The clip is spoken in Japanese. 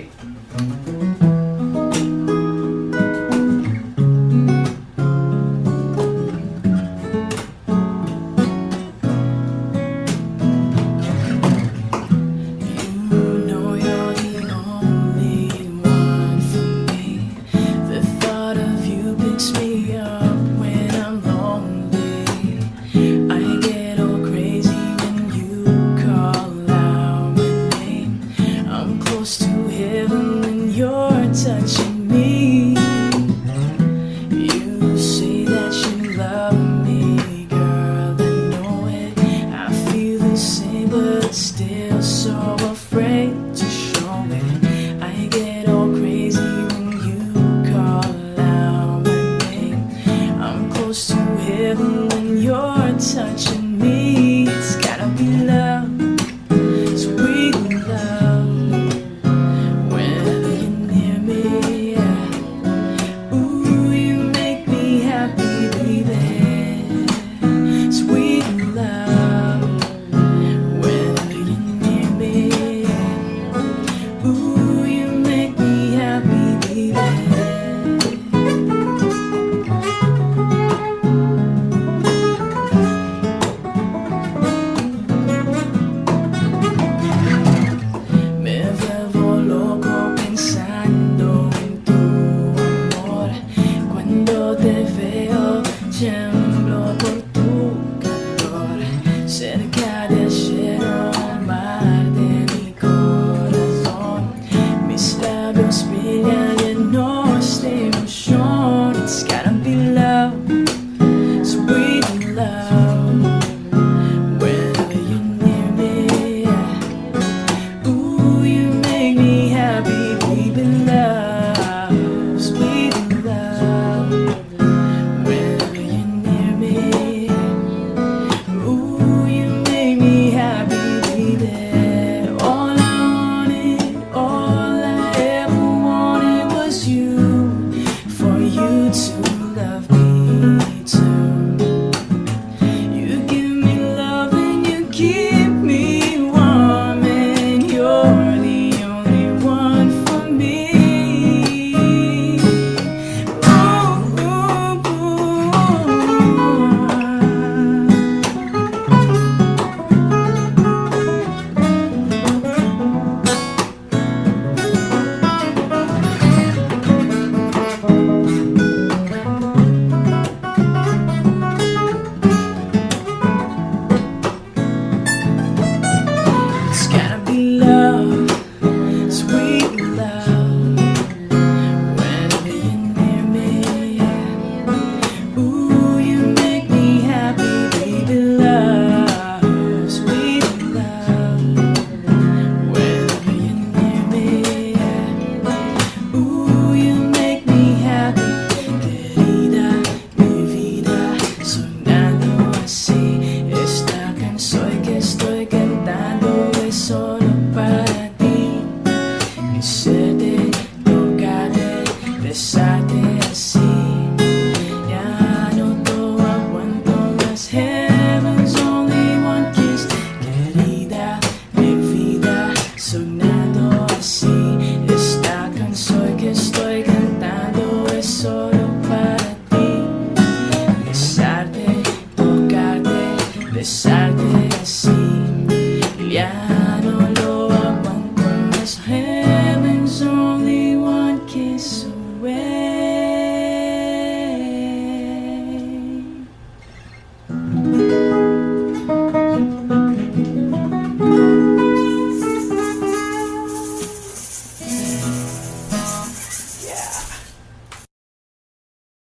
うん。espelhar. yeah.